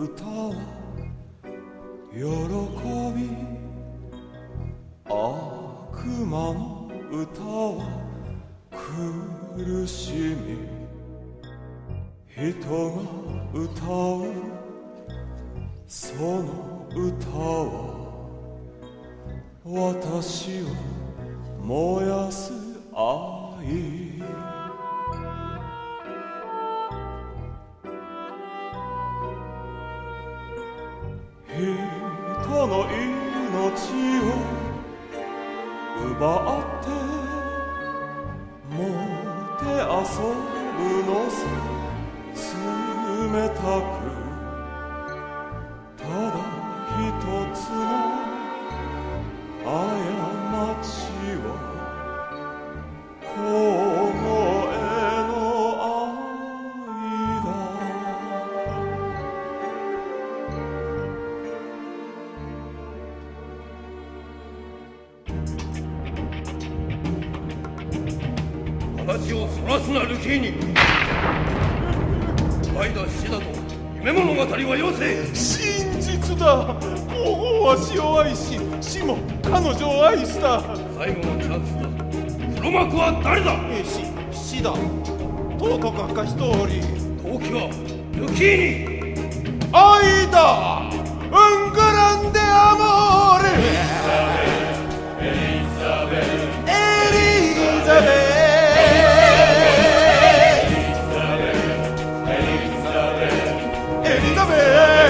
歌は喜び悪魔の歌は苦しみ人が歌うその歌は私を燃やす愛。人の命を奪ってもて遊ぶのさ。冷たく話をそらすなルキーニ愛だ死だと夢物語はよせ真実だ。王后は死を愛し死も彼女を愛した。最後のチャンスだ。黒幕は誰だ？え死死だ。とうとかかり。動機はルキーニ愛だ yeah.